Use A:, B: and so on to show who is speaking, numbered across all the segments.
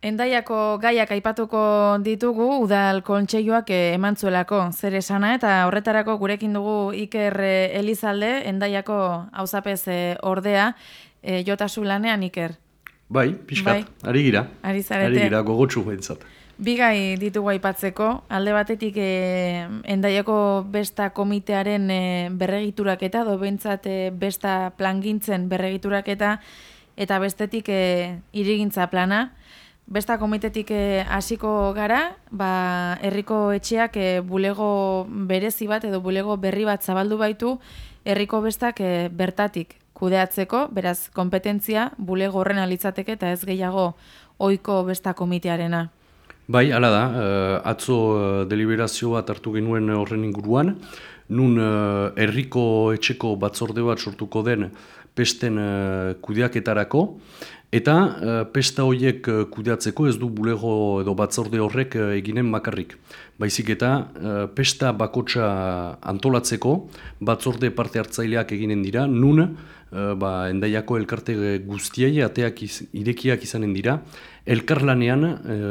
A: Endaiako gaiak aipatuko ditugu udal kontseioak eh, emantzuelako zer esana eta horretarako gurekin dugu Iker eh, Elizalde Endaiako auzapez eh, ordea e, jotasu lanean Iker.
B: Bai, pixkat, bai. ari gira.
A: Ari zarete.
B: Ari gira, gogotsu behintzat.
A: Bigai ditugu aipatzeko, alde batetik e, endaiako besta komitearen e, berregiturak eta do bentsat e, besta plangintzen berregiturak eta eta bestetik e, irigintza plana. Besta komitetik eh, hasiko gara, ba, herriko etxeak e, bulego berezi bat edo bulego berri bat zabaldu baitu herriko bestak e, bertatik kudeatzeko, beraz kompetentzia bulego horren alitzateke eta ez gehiago ohiko besta komitearena.
B: Bai, hala da, atzo deliberazio bat hartu genuen horren inguruan, nun herriko etxeko batzorde bat sortuko den pesten kudeaketarako, Eta uh, pesta horiek uh, kudeatzeko ez du bulego edo batzorde horrek uh, eginen makarrik. Baizik eta pesta bakotsa antolatzeko batzorde parte hartzaileak eginen dira, nun ba, endaiako elkarte guztiei ateak iz, irekiak izanen dira, elkarlanean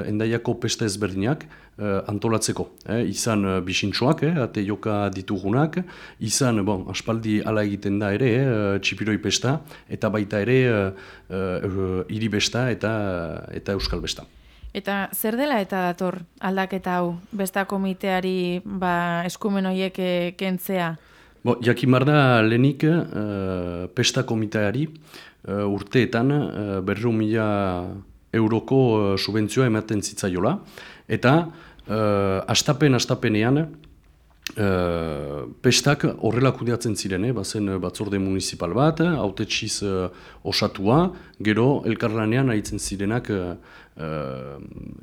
B: endaiako pesta ezberdinak, antolatzeko. Eh, izan bisintxoak, eh, ate joka ditugunak, izan, bon, aspaldi ala egiten da ere, eh, txipiroi pesta, eta baita ere uh, uh, iri besta eta, eta euskal besta.
A: Eta zer dela eta dator aldaketa hau, besta komiteari ba, eskumen horiek kentzea?
B: Bo, jakimar da lehenik uh, pesta komiteari uh, urteetan uh, berru mila euroko uh, subentzioa ematen zitzaiola, eta uh, astapen astapenean uh, pestak horrela kudeatzen ziren, eh? bazen batzorde municipal bat, autetxiz uh, osatua, gero elkarlanean haitzen zirenak uh,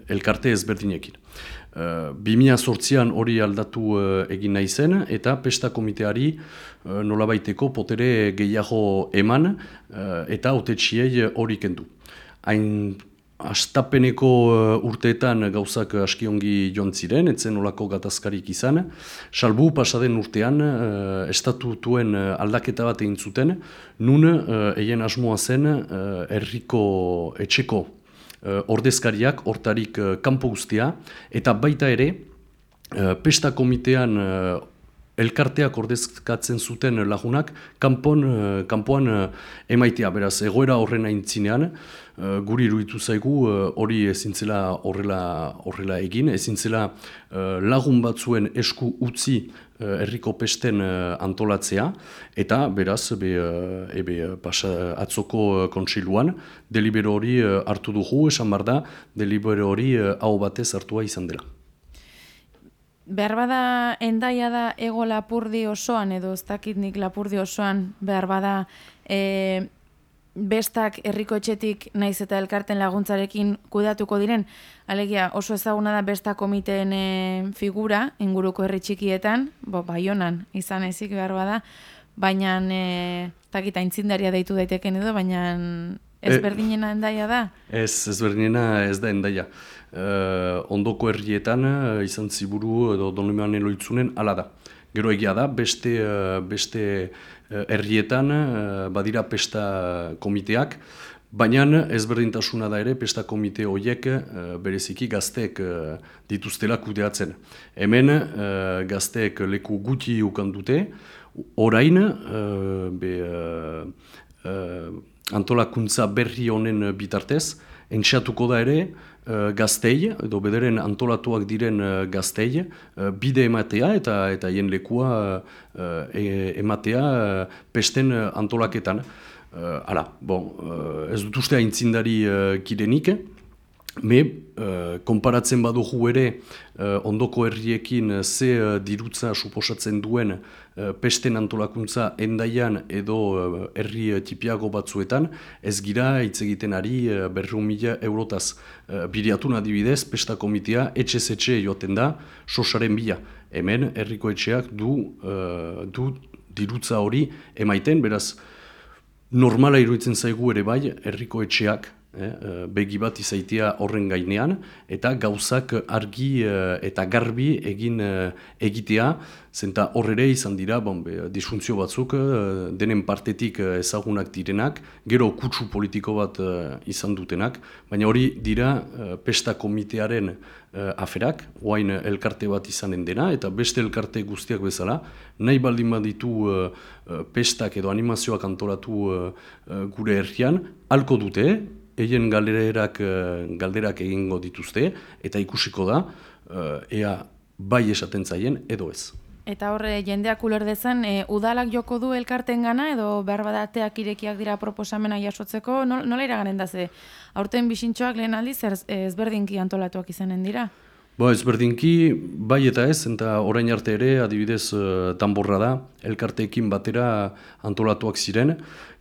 B: elkarte ezberdinekin. Uh, 2008an hori aldatu uh, egin nahi zen, eta pesta komiteari uh, nolabaiteko potere gehiago eman uh, eta autetxiei hori kendu. Hain Astapeneko uh, urteetan gauzak askiongi joan ziren, etzen olako gatazkarik izan. Salbu pasaden urtean, uh, estatutuen aldaketa bat egin zuten, nun eien asmoa zen uh, erriko etxeko uh, ordezkariak, hortarik uh, kanpo guztia, eta baita ere, uh, pesta komitean uh, elkarteak ordezkatzen zuten lagunak, kanpon, kanpoan emaitea, beraz, egoera horren aintzinean, uh, guri iruditu zaigu hori ezintzela horrela horrela egin, ezintzela uh, lagun batzuen esku utzi herriko pesten antolatzea, eta beraz, be, ebe, pasa, atzoko kontsiluan, delibero hori hartu dugu, esan bar da, delibero hori hau batez hartua izan dela.
A: Behar bada endaia da ego lapurdi osoan, edo ez dakit nik lapurdi osoan, behar bada e, bestak herriko etxetik naiz eta elkarten laguntzarekin kudatuko diren, alegia oso ezaguna da besta komiteen e, figura inguruko herri txikietan, bo, baionan izan ezik behar bada, baina e, takita intzindaria deitu daiteken edo, baina ezberdinena endaia da?
B: Ez, ezberdinena ez da endaia. Uh, ondoko herrietan izan ziburu edo donumean eloitzunen ala da. Gero egia da, beste, beste Eh, herrietan eh, badira pesta komiteak, baina ezberdintasuna da ere pesta komite horiek eh, bereziki gazteek dituztela kudeatzen. Hemen gazteek leku guti ukan dute, orain be, antolakuntza berri honen bitartez, entxatuko da ere, uh, gaztei, edo bederen antolatuak diren uh, gaztei, uh, bide ematea eta eta hien lekua uh, ematea uh, pesten antolaketan. Uh, ala, bon, uh, ez dut uste haintzindari uh, kidenik, Me, uh, konparatzen badugu ere, uh, ondoko herriekin uh, ze uh, dirutza suposatzen duen pesten antolakuntza endaian edo herri tipiago batzuetan, ez gira hitz egiten ari berru mila eurotaz. Biriatun adibidez, pesta komitea etxe etxe joaten da, sosaren bila. Hemen, herriko etxeak du, du dirutza hori emaiten, beraz, normala iruditzen zaigu ere bai, herriko etxeak, eh, begi bat izaitea horren gainean, eta gauzak argi eh, eta garbi egin eh, egitea, zenta horre izan dira, bon, be, disfuntzio batzuk, eh, denen partetik eh, ezagunak direnak, gero kutsu politiko bat eh, izan dutenak, baina hori dira eh, pesta komitearen eh, aferak, oain elkarte bat izanen dena, eta beste elkarte guztiak bezala, nahi baldin baditu uh, pestak edo animazioak antolatu gure herrian, halko dute, eien galderak, galderak egingo dituzte, eta ikusiko da, ea bai esaten zaien edo ez.
A: Eta horre, jendeak uler dezan, e, udalak joko du elkarten gana, edo behar badateak irekiak dira proposamena jasotzeko, nola iraganen da ze? Aurten bisintxoak lehen aldiz ezberdinki antolatuak izanen dira?
B: Bo, ezberdinki, bai eta ez, eta orain arte ere, adibidez, uh, tamborra da, elkarteekin batera antolatuak ziren.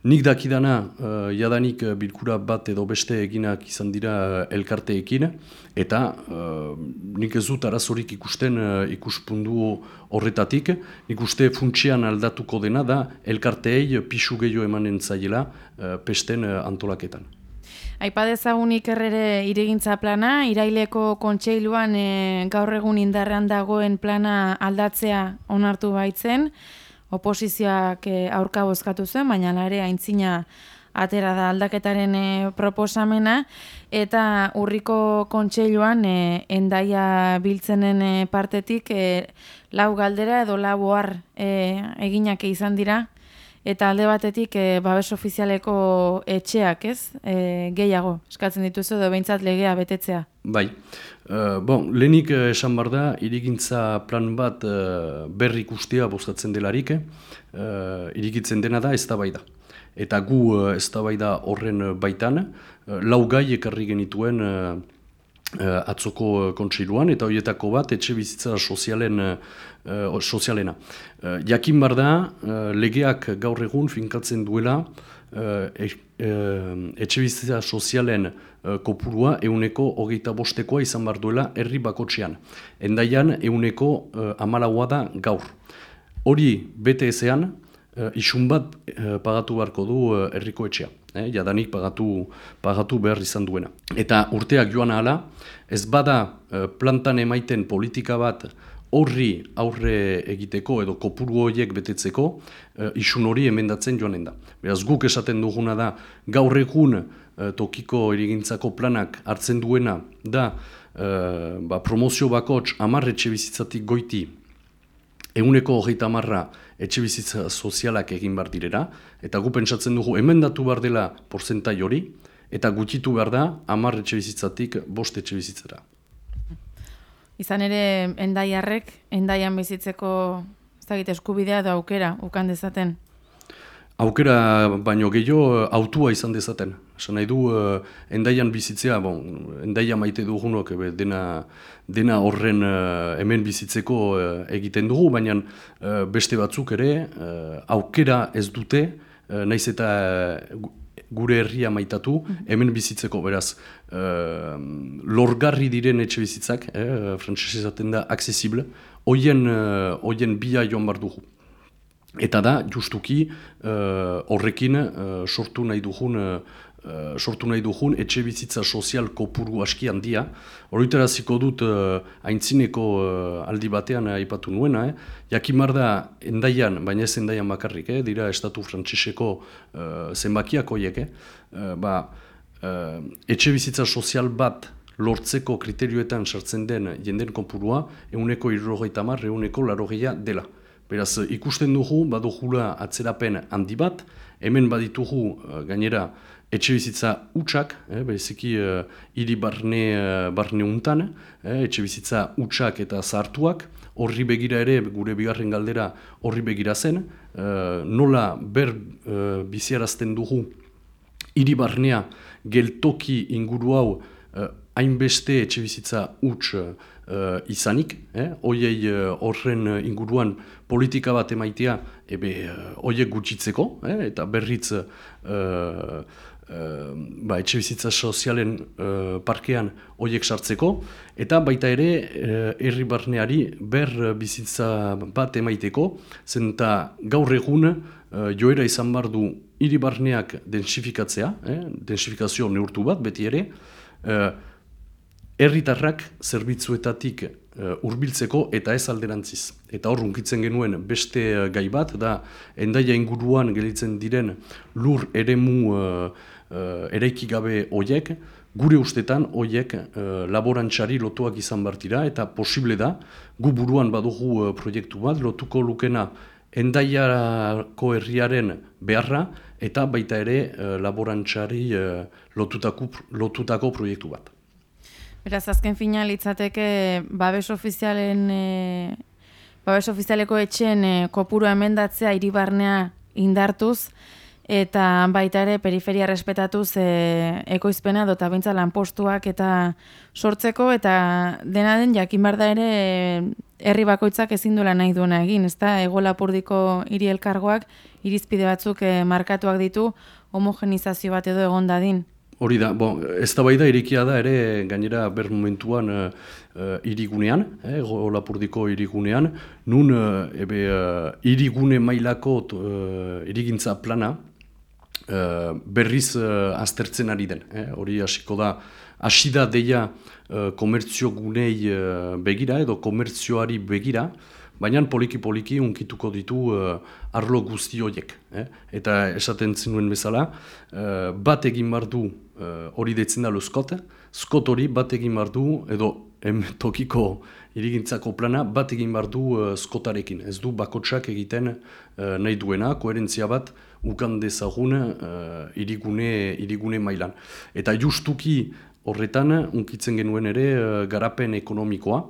B: Nik dakidana, uh, jadanik uh, bilkura bat edo beste eginak izan dira elkarteekin, eta uh, nik ez dut arazorik ikusten uh, ikuspundu horretatik, nik uste funtsian aldatuko dena da, elkarteei pixu gehiago emanen zaiela uh, pesten antolaketan.
A: Aipadezagunik errere iregintza plana, iraileko kontseiluan e, gaur egun indarrean dagoen plana aldatzea onartu baitzen, oposizioak e, aurka bozkatu zen, baina lare aintzina atera da aldaketaren e, proposamena, eta urriko kontseiluan e, endaia biltzenen e, partetik e, lau galdera edo lau ohar e, eginak izan dira, eta alde batetik e, babes ofizialeko etxeak, ez? E, gehiago, eskatzen dituzu edo behintzat legea betetzea.
B: Bai. Uh, bon, lehenik esan bar da, irigintza plan bat uh, berri ikustea bozkatzen delarik, uh, irigitzen dena da, ez da bai da. Eta gu uh, ez da bai da horren baitan, lau gai ekarri genituen uh, atzoko kontseiluan, eta horietako bat etxe bizitza sozialen uh, sozialena. Uh, jakin bar da, uh, legeak gaur egun finkatzen duela uh, e, etxe bizitza sozialen uh, kopurua euneko hogeita bostekoa izan bar duela herri bakotxean. Endaian euneko uh, amalaua da gaur. Hori bete ezean, uh, isun bat uh, pagatu beharko du uh, herriko etxea. Eh, jadanik pagatu, pagatu behar izan duena. Eta urteak joan ahala, ez bada plantan emaiten politika bat horri aurre egiteko edo kopuru horiek betetzeko uh, isun hori emendatzen joanen da. Beraz guk esaten duguna da gaur egun uh, tokiko erigintzako planak hartzen duena da uh, ba, promozio bakots amarre etxe bizitzatik goiti eguneko hogeita amarra etxe bizitza sozialak egin bar direra eta gu pentsatzen dugu emendatu bar dela porzentai hori eta gutitu behar da amarre etxe bizitzatik bost etxe bizitzara.
A: Izan ere, endaiarrek, endaian bizitzeko ez eskubidea da aukera, ukan dezaten?
B: Aukera baino gehiago autua izan dezaten. Esan nahi du, uh, endaian bizitzea, bon, endaia maite dugunok, dena, dena horren uh, hemen bizitzeko uh, egiten dugu, baina beste batzuk ere, aukera ez dute, uh, naiz eta gure herria maitatu, mhm. hemen bizitzeko, beraz, uh, lorgarri diren etxe bizitzak, eh, frantzese da, accesible, hoien uh, bia joan bar dugu. Eta da, justuki, uh, horrekin uh, sortu nahi dugun, uh, sortu nahi dugun etxe bizitza sozial kopuru aski handia. Horritaraziko dut uh, aintzineko uh, aldi batean aipatu nuena, eh? jakimar da endaian, baina ez endaian bakarrik, eh? dira estatu frantziseko uh, zenbakiak horiek, eh? uh, ba, uh, etxe bizitza sozial bat lortzeko kriterioetan sartzen den jenden kopurua, euneko irrogeita mar, euneko larogeia dela. Beraz, ikusten dugu, badugula atzerapen handi bat, hemen baditugu uh, gainera etxe bizitza utxak, eh, beziki uh, hiri barne, uh, barne untan, eh, etxe bizitza utxak eta zartuak, horri begira ere, gure bigarren galdera horri begira zen, uh, nola ber uh, biziarazten dugu hiri barnea geltoki inguru hau uh, hainbeste etxe bizitza utx uh, izanik, eh? oiei uh, horren inguruan politika bat emaitea, ebe uh, oiek gutxitzeko, eh? eta berriz uh, ba, etxe bizitza sozialen parkean horiek sartzeko, eta baita ere herri barneari ber bizitza bat emaiteko, zenta gaur egun joera izan bar du hiri barneak densifikatzea, eh, densifikazio neurtu bat beti ere, herritarrak zerbitzuetatik uh, hurbiltzeko eta ez alderantziz. Eta hor unkitzen genuen beste uh, gai bat, da endaia inguruan gelitzen diren lur eremu uh, uh, ereiki gabe hoiek, gure ustetan hoiek uh, laborantxari lotuak izan bartira, eta posible da, gu buruan badugu uh, proiektu bat, lotuko lukena endaiako herriaren beharra, eta baita ere uh, laborantxari uh, lotutako, lotutako proiektu bat.
A: Beraz, azken fina litzateke babes ofizialen e, babes ofizialeko etxen e, kopuru emendatzea iribarnea indartuz eta baita ere periferia respetatuz e, ekoizpena dota bintza lanpostuak eta sortzeko eta dena den jakin da ere herri bakoitzak ezin duela nahi duena egin, ezta? Ego lapurdiko hiri elkargoak irizpide batzuk e, markatuak ditu homogenizazio bat edo egon dadin.
B: Hori da, bon, ez da bai da irikia da ere gainera ber momentuan uh, irigunean, eh, Lapurdiko irigunean, nun uh, ebe, uh, irigune mailako uh, irigintza plana uh, berriz uh, aztertzen ari den. Eh, hori hasiko da, hasi da deia uh, komertzio gunei uh, begira edo komertzioari begira, baina poliki-poliki unkituko ditu uh, arlo guzti horiek. Eh? Eta esaten zinuen bezala, uh, bat egin bar du uh, hori detzen da luzkot, skot hori bat egin bar du, edo em, tokiko irigintzako plana bat egin bar du uh, skotarekin. Ez du bakotsak egiten uh, nahi duena, koherentzia bat ukan dezagun uh, irigune, irigune mailan. Eta justuki horretan, unkitzen genuen ere, uh, garapen ekonomikoa,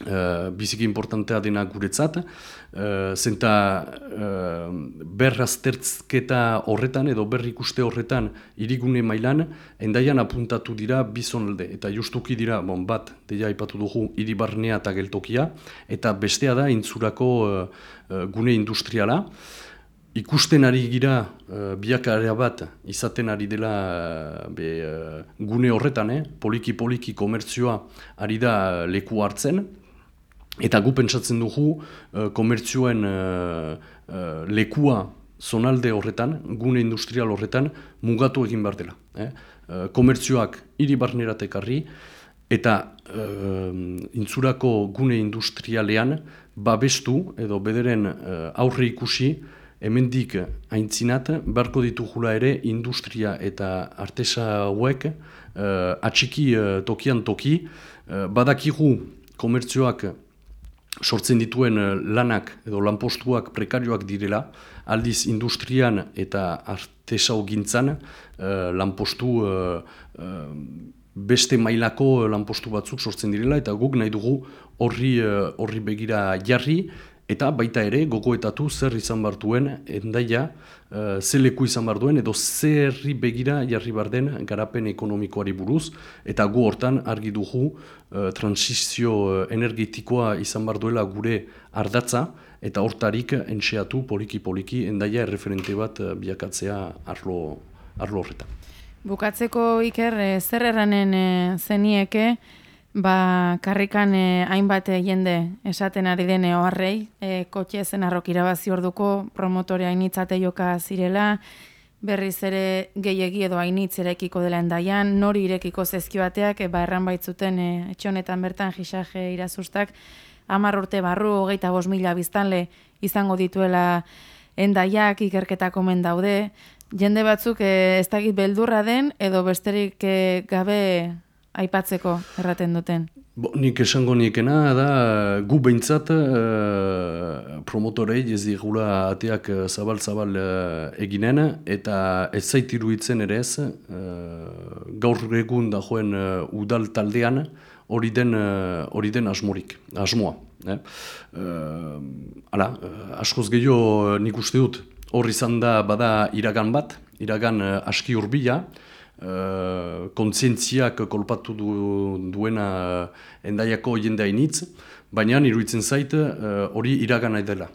B: Uh, biziki importantea dena guretzat, uh, zenta uh, berraztertzketa horretan edo berri ikuste horretan irigune mailan, endaian apuntatu dira bizonalde, eta justuki dira, bon, bat, deia ipatu dugu, iribarnea eta geltokia, eta bestea da, intzurako uh, gune industriala, Ikusten ari gira uh, biakarea bat izaten ari dela be, gune horretan, eh? poliki-poliki komertzioa ari da leku hartzen, Eta gu pentsatzen dugu uh, komertzioen uh, uh, lekua zonalde horretan, gune industrial horretan, mugatu egin behar dela. Eh? Komertzioak hiri barneratekarri, eta intzurako gune industrialean babestu edo bederen aurre ikusi, hemendik haintzinat, barko ditugula ere industria eta artesa hauek atxiki tokian toki, badakigu komertzioak sortzen dituen eh, lanak edo lanpostuak prekarioak direla, aldiz industrian eta artesau gintzan uh, lanpostu uh, beste mailako lanpostu batzuk sortzen direla eta guk nahi dugu horri, horri begira jarri Eta baita ere, gogoetatu zer izan bartuen, endaia, uh, ze leku izan barduen, edo zerri begira jarri barden garapen ekonomikoari buruz, eta gu hortan argi dugu uh, transizio uh, energetikoa izan barduela gure ardatza, eta hortarik entxeatu poliki-poliki endaia erreferente bat uh, biakatzea arlo, arlo horretan.
A: Bukatzeko iker, zer erranen zenieke, Ba, karrikan eh, hainbat jende esaten ari dene oharrei, eh, kotxe zen arrok irabazi orduko promotore hainitzate joka zirela, berriz ere gehiegi edo hainitz erekiko dela endaian, nori irekiko zezkioateak, e, ba, erran baitzuten e, etxonetan bertan jisaje irazustak, amar urte barru, hogeita bos mila biztanle izango dituela endaiak ikerketako men daude, jende batzuk e, ez dakit beldurra den, edo besterik e, gabe aipatzeko erraten duten?
B: Bo, nik esango niekena da gu behintzat uh, promotorei ez digula ateak zabal-zabal uh, eginen eta ez zaitiru itzen ere ez uh, gaur egun da joen udal taldean hori den, uh, den asmorik, asmoa. Eh? Ala, askoz gehiago nik uste dut hor izan da bada iragan bat, iragan aski urbila, uh, kontzientziak kolpatu du, duena uh, endaiako jende hainitz, baina iruditzen zait uh, hori uh, iragan nahi dela.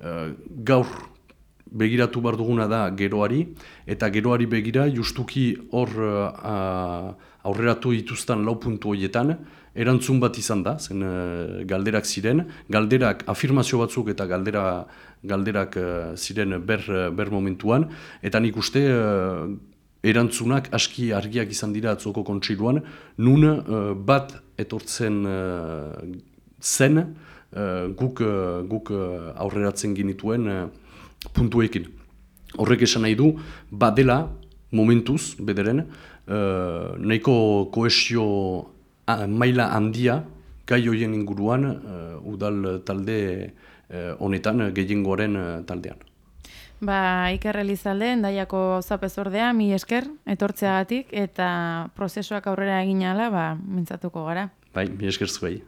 B: Uh, gaur begiratu bar duguna da geroari, eta geroari begira justuki hor uh, aurreratu dituzten lau puntu horietan, erantzun bat izan da, zen uh, galderak ziren, galderak afirmazio batzuk eta galdera, galderak uh, ziren ber, ber momentuan, eta nik uste erantzunak aski argiak izan dira atzoko kontsiluan, nun uh, bat etortzen uh, zen guk, uh, guk uh, aurreratzen ginituen uh, puntuekin. Horrek esan nahi du, badela momentuz, bederen, uh, nahiko koesio maila handia gai hoien inguruan uh, udal talde uh, honetan gehiengoaren uh, taldean.
A: Ba, Iker Elizalde, endaiako zapezordea, mi esker, etortzeagatik, eta prozesuak aurrera egin ala, ba, mintzatuko gara.
B: Bai, mi esker zuei.